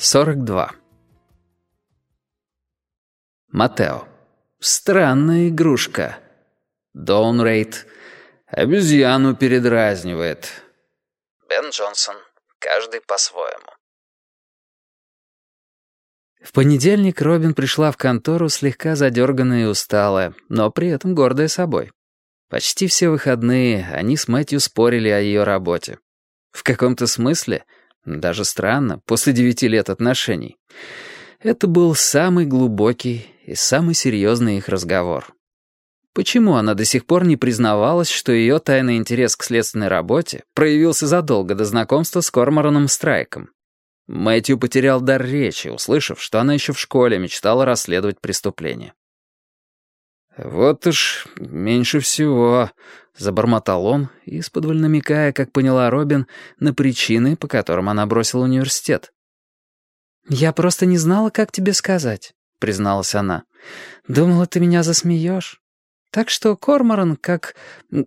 42. Матео. Странная игрушка. Доунрейт. Обезьяну передразнивает. Бен Джонсон. Каждый по-своему. В понедельник Робин пришла в контору слегка задерганная и усталая, но при этом гордая собой. Почти все выходные они с Мэтью спорили о ее работе. В каком-то смысле — даже странно, после девяти лет отношений. Это был самый глубокий и самый серьезный их разговор. Почему она до сих пор не признавалась, что ее тайный интерес к следственной работе проявился задолго до знакомства с Кормораном Страйком? Мэтью потерял дар речи, услышав, что она еще в школе мечтала расследовать преступление. «Вот уж меньше всего», — забормотал он, исподволь намекая, как поняла Робин, на причины, по которым она бросила университет. «Я просто не знала, как тебе сказать», — призналась она. «Думала, ты меня засмеешь. Так что Корморан как...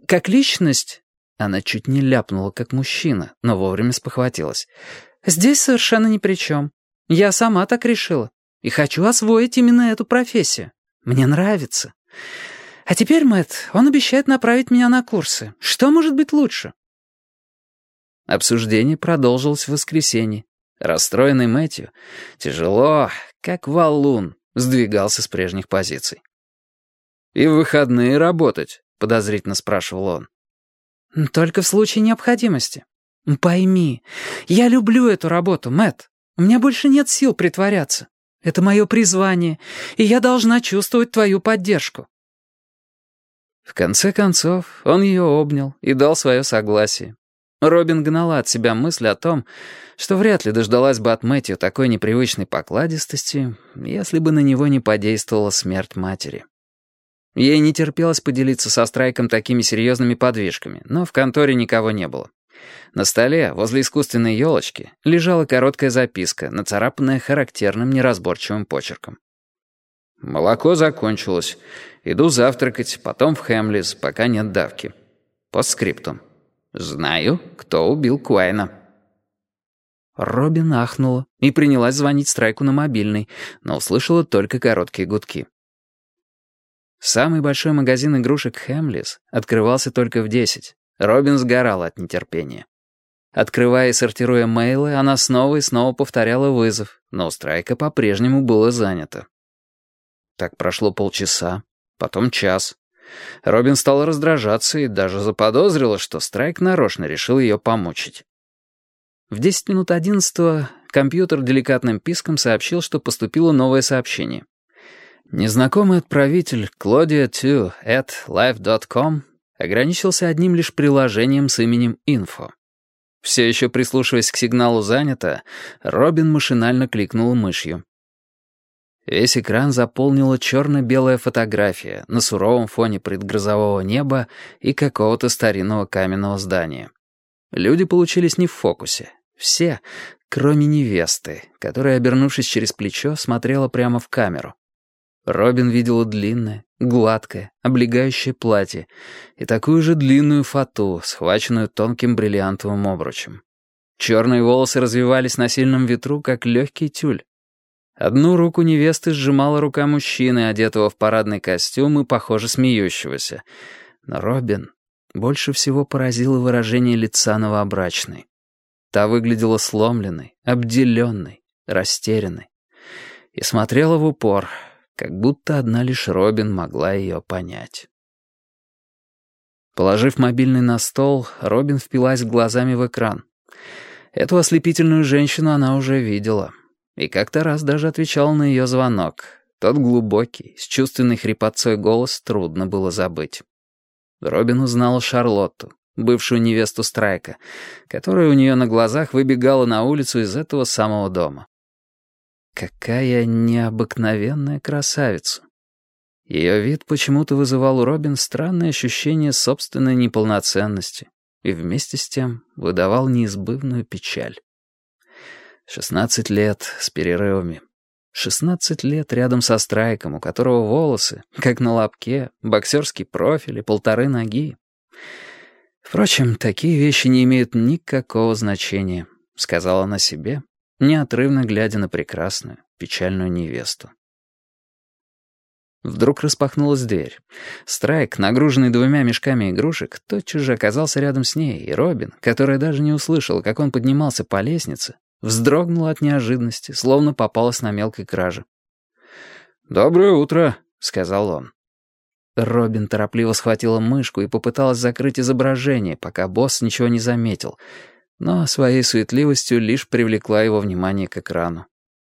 как личность...» Она чуть не ляпнула, как мужчина, но вовремя спохватилась. «Здесь совершенно ни при чем. Я сама так решила. И хочу освоить именно эту профессию. Мне нравится». А теперь, Мэтт, он обещает направить меня на курсы. Что может быть лучше?» Обсуждение продолжилось в воскресенье. Расстроенный Мэтью, тяжело, как валун, сдвигался с прежних позиций. «И в выходные работать?» — подозрительно спрашивал он. «Только в случае необходимости. Пойми, я люблю эту работу, Мэтт. У меня больше нет сил притворяться. Это мое призвание, и я должна чувствовать твою поддержку». В конце концов, он ее обнял и дал свое согласие. Робин гнала от себя мысль о том, что вряд ли дождалась бы от Мэтью такой непривычной покладистости, если бы на него не подействовала смерть матери. Ей не терпелось поделиться со Страйком такими серьезными подвижками, но в конторе никого не было. На столе, возле искусственной елочки, лежала короткая записка, нацарапанная характерным неразборчивым почерком. «Молоко закончилось. Иду завтракать, потом в Хэмлис, пока нет давки. Постскриптум. Знаю, кто убил Куайна». Робин ахнула и принялась звонить Страйку на мобильный, но услышала только короткие гудки. Самый большой магазин игрушек Хэмлис открывался только в десять. Робин сгорал от нетерпения. Открывая и сортируя мейлы, она снова и снова повторяла вызов, но Страйка по-прежнему было занято. Так прошло полчаса, потом час. Робин стала раздражаться и даже заподозрила, что Страйк нарочно решил ее помучить. В 10 минут одиннадцатого компьютер деликатным писком сообщил, что поступило новое сообщение. Незнакомый отправитель claudia2 at live.com ограничился одним лишь приложением с именем «Инфо». Все еще прислушиваясь к сигналу «Занято», Робин машинально кликнул мышью. Весь экран заполнила черно-белая фотография на суровом фоне предгрозового неба и какого-то старинного каменного здания. Люди получились не в фокусе. Все, кроме невесты, которая, обернувшись через плечо, смотрела прямо в камеру. Робин видела длинное, гладкое, облегающее платье и такую же длинную фату, схваченную тонким бриллиантовым обручем. Черные волосы развивались на сильном ветру, как легкий тюль. Одну руку невесты сжимала рука мужчины, одетого в парадный костюм и, похоже, смеющегося. Но Робин больше всего поразило выражение лица новобрачной. Та выглядела сломленной, обделенной, растерянной. И смотрела в упор — как будто одна лишь Робин могла ее понять. Положив мобильный на стол, Робин впилась глазами в экран. Эту ослепительную женщину она уже видела. И как-то раз даже отвечала на ее звонок. Тот глубокий, с чувственной хрипотцой голос трудно было забыть. Робин узнала Шарлотту, бывшую невесту Страйка, которая у нее на глазах выбегала на улицу из этого самого дома. Какая необыкновенная красавица. Ее вид почему-то вызывал у Робин странное ощущение собственной неполноценности и вместе с тем выдавал неизбывную печаль. Шестнадцать лет с перерывами. Шестнадцать лет рядом со Страйком, у которого волосы, как на лобке, боксерский профиль и полторы ноги. Впрочем, такие вещи не имеют никакого значения, сказала она себе неотрывно глядя на прекрасную, печальную невесту. Вдруг распахнулась дверь. Страйк, нагруженный двумя мешками игрушек, тотчас же оказался рядом с ней, и Робин, которая даже не услышала, как он поднимался по лестнице, вздрогнула от неожиданности, словно попалась на мелкой краже. «Доброе утро», — сказал он. Робин торопливо схватила мышку и попыталась закрыть изображение, пока босс ничего не заметил, но своей суетливостью лишь привлекла его внимание к экрану.